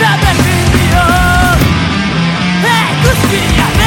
叩くよエクスア